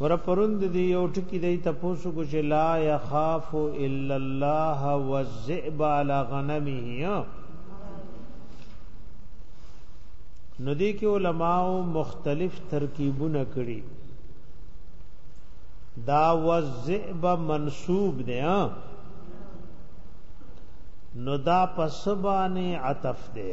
ور پروند دی یو ټکی دی تاسو کو چې لا یخاف الا الله والذئب على غنمه نو دی کې علماو مختلف ترکیبونه کړي دا وذئب منسوب دی نو دا پسبانه عطف دی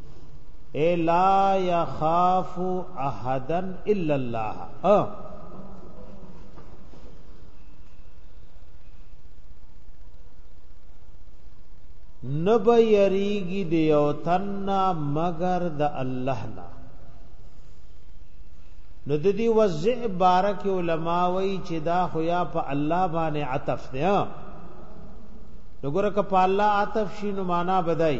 اے لا یخاف احدا الا الله ها نب یریگی دیو تننا مگر د الله نه نو د دې وزع بارک علما وی چې دا خو یا په الله باندې عطف دی نو ګره ک په الله عطف شي نو معنا بدای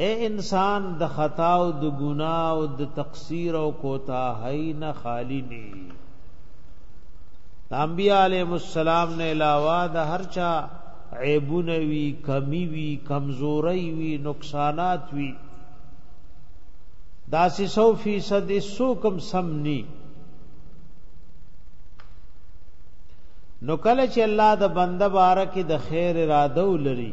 اے انسان د خطا او د ګنا او د تقصیر او کوتاهی نه خالی نه انبیاء علیهم السلام نه علاوه د هر چا عیبونه وی کمی وی کمزوری وی نقصانات وی داسی سو فیصد سو کم سمنی نو کله چې الله د بنده بارکه د خیر اراده ولري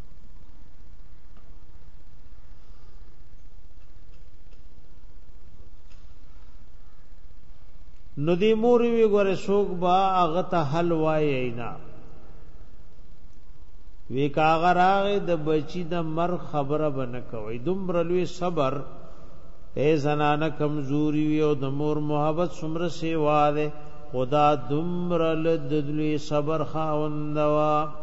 نو دی مور وی ګوره سوق با هغه ته حل وای نه وی کاغه راغې د بچی د مر خبره بنه کوي دومره لوی صبر اے زنانه کمزوري وي او د مور محبت څومره سیوا ده خدا دومره لد لوی صبر خاوندوا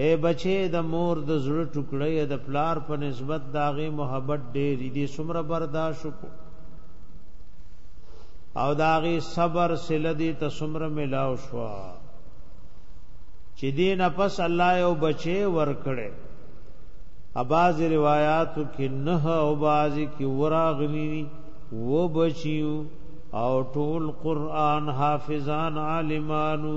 اے بچي د مور د زړه ټوکړې د پلار په نسبت داغه محبت ډېر دي سمره برداشت کو او داغه صبر سله دي ته سمره ملاو شو چې دین پس الله یو بچي ور کړې اباز روایاتو کې نه او بازي کې وراغلی و بچیو او ټول قران حافظان عالمانو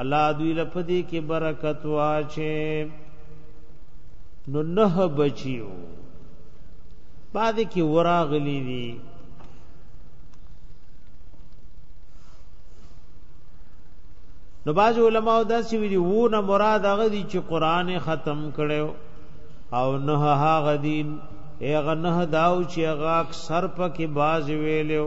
الله دوی لپدی کې برکت واچي نو نه بچیو بعد کې وراغلی دي نو باز علماء دا سی ویلي وو نه مراد هغه دي چې قران ختم کړو او نه هغه دین هغه نه داو چې هغه اکثر پکې باز ویلو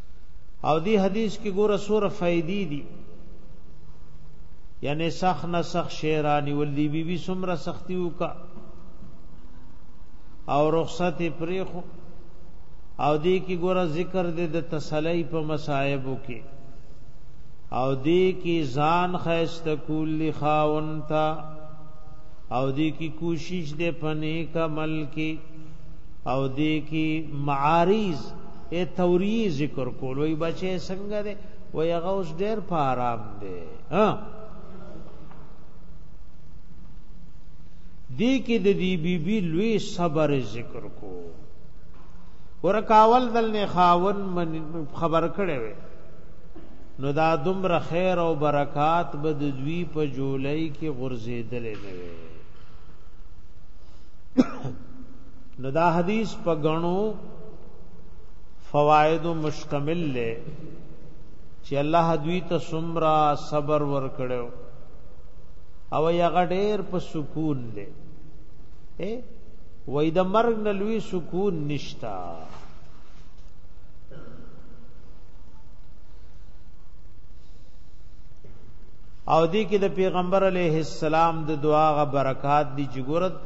او دی حدیث کې ګوره سوره فائدې دي یعنی سخ نه سخ شیرانی ول دی بی بی سمره سختی وکا او رخصت پریخو او دی کی ګوره ذکر دې د تسلی په مصائبو کې او دی کی ځان خیست کول لخاون تا او دی کی کوشش دې پنی کمل کې او دې کې معارض اے توری ذکر کول وی بچې څنګه دې و یغه اوس ډېر په آرام دې ها دې کې د دې بی بی لوی صبر ذکر کو ورکاول دل نه خاون من خبر کړي وي نو دا دمر خیر او برکات به د دوی په جولای کې غرزیدلې نه وي نو دا حدیث په غنو فواید مشتمل لې چې الله دوی ته سمرا صبر ور کړو او یا غډیر په سکون لې اے وای د مرګ نه لوی سکون نشتا او دې کې د پیغمبر علیه السلام د دعا غ برکات دی چې ګورت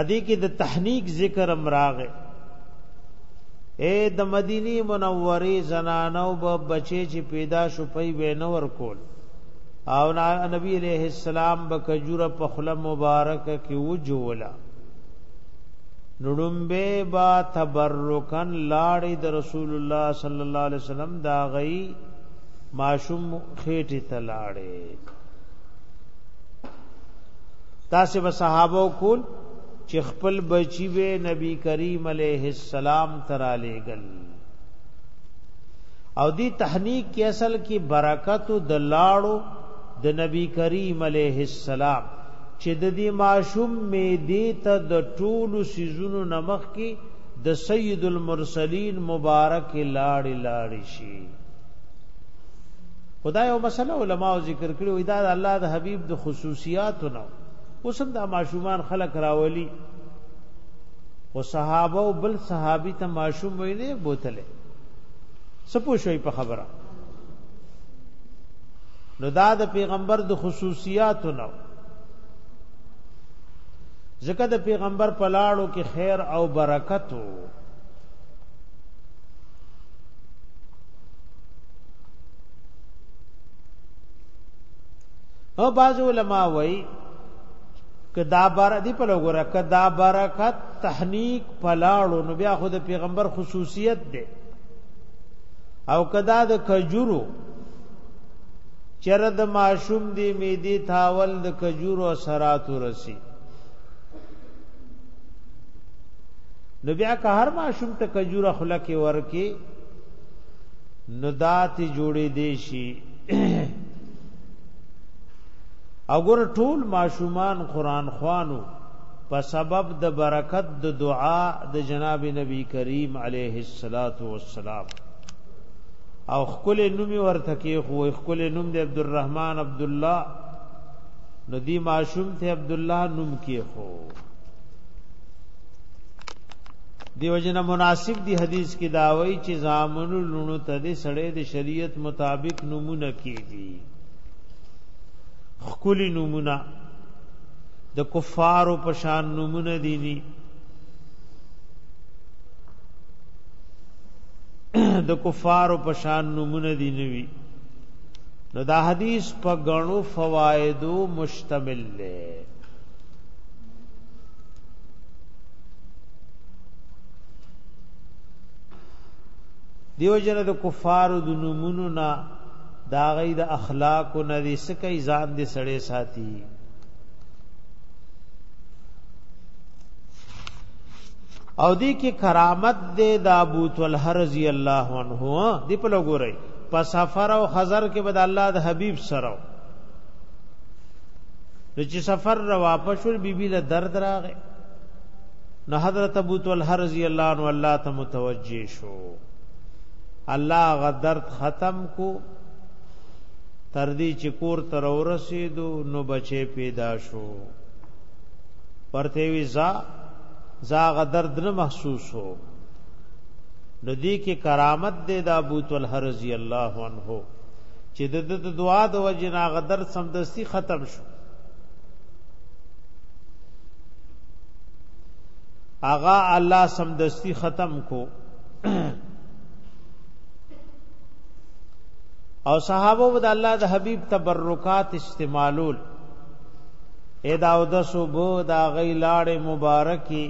ادي کې د تحنیک ذکر امراغه اے د مدینی منوری زنانو به بچی چې پیدا شو پي وینور کول او نبی علیہ السلام به کجوره په خله مبارک کې وجولا نړمبه با تبرکن لاړې د رسول الله صلی الله علیه وسلم دا غي ماشوم خېټه تلاړې تاسو به صحابه کول چې خپل بچی به نبی کریم علیه السلام ترا لېګل او دی تحنیک کې اصل کې برکت د لاړو د نبی کریم علیه السلام چې د دې ماشوم می دی ته د ټولو سيزونو نمخ کې د سید المرسلین مبارک لاړ لاړ شي خو دا یو مسله علماو ذکر کړې وي دا د الله د حبیب د خصوصیاتو نه اوس هم دا ماشومان خلق راولي او صحابه او بل صحابي ته ماشوم ویني بوتله سپو شوي په خبره نو دا د پیغمبر د خصوصیاتو نه ځکه د پیغمبر په لاړو کې خیر او برکت وو او بعض علما وای کدا بار دی په لګره کدا برکت تحنیک پلاړو نو بیا خود پیغمبر خصوصیت ده او کدا د کجورو چرد معشوم دی میدی تاول د کجورو اثرات ورسی نو بیا که هر معشوم ته کجوره خلک ورکی نو داتی جوړې دی شي اگر ټول ماشومان قران خوانو په سبب د برکت د دعا د جناب نبی کریم علیه الصلاۃ والسلام او خپل نوم ورته کې خو خپل نوم د عبدالرحمن عبد الله ندی معشوم ته عبد الله نوم کې خو دیو جن مناسب دی حدیث کې داوی چې زامن لونو ته د سړې د شریعت مطابق نمونه کیږي خکلی نمونه د کفارو پشان نمونه دي دي د کفارو پشان نمونه دي نوي نو دا حدیث په غنو فوایدو مشتمل دی دیو جن د کفارو د نمونو نه دا غي د اخلاق نه دي سکه ځان دي سړې ساتي او دی کې کرامت دې د ابو طلحه رضی الله عنه دی په لګوري په سفر او خزر کې بد الله د حبیب سره نو چې سفر را واپس شول بیبي له درد راغې نو حضرت ابو طلحه رضی الله عنه الله ته متوجه شو الله غدرت ختم کو تر دې چې کور تر ورسېدو نو بچې پیدا شو پرته وی زا زا غدرد نه محسوس هو نو دې کې کرامت دې د ابو طلحه رضی الله عنه چې د د دعا د وجې نه هغه درد سمدستي ختم شو هغه الله سمدستي ختم کو او صحابه ود الله د حبيب تبرکات استعمالول ادا او د صبح دا غی لاړې مبارکي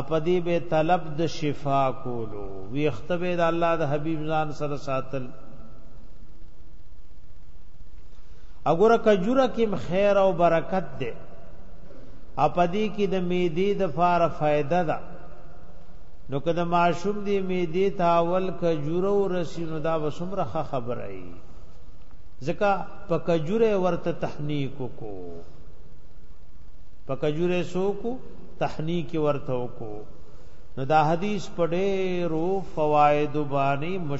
اپدی به طلب د شفا کولو وی اختبه د الله د حبيب ځان سره ساتل اګوره کجوره کې خیر او برکت ده اپدی کې د میدی د فار فائدہ ده نو کده معشوم دی میدی تاول کجوره او رسینو دا وسمره خبره ای ځکه په کجوره ورته تحنیک کو په کجوره سو کو تحنیک ورته کو نو دا حدیث پډې رو فواید باندې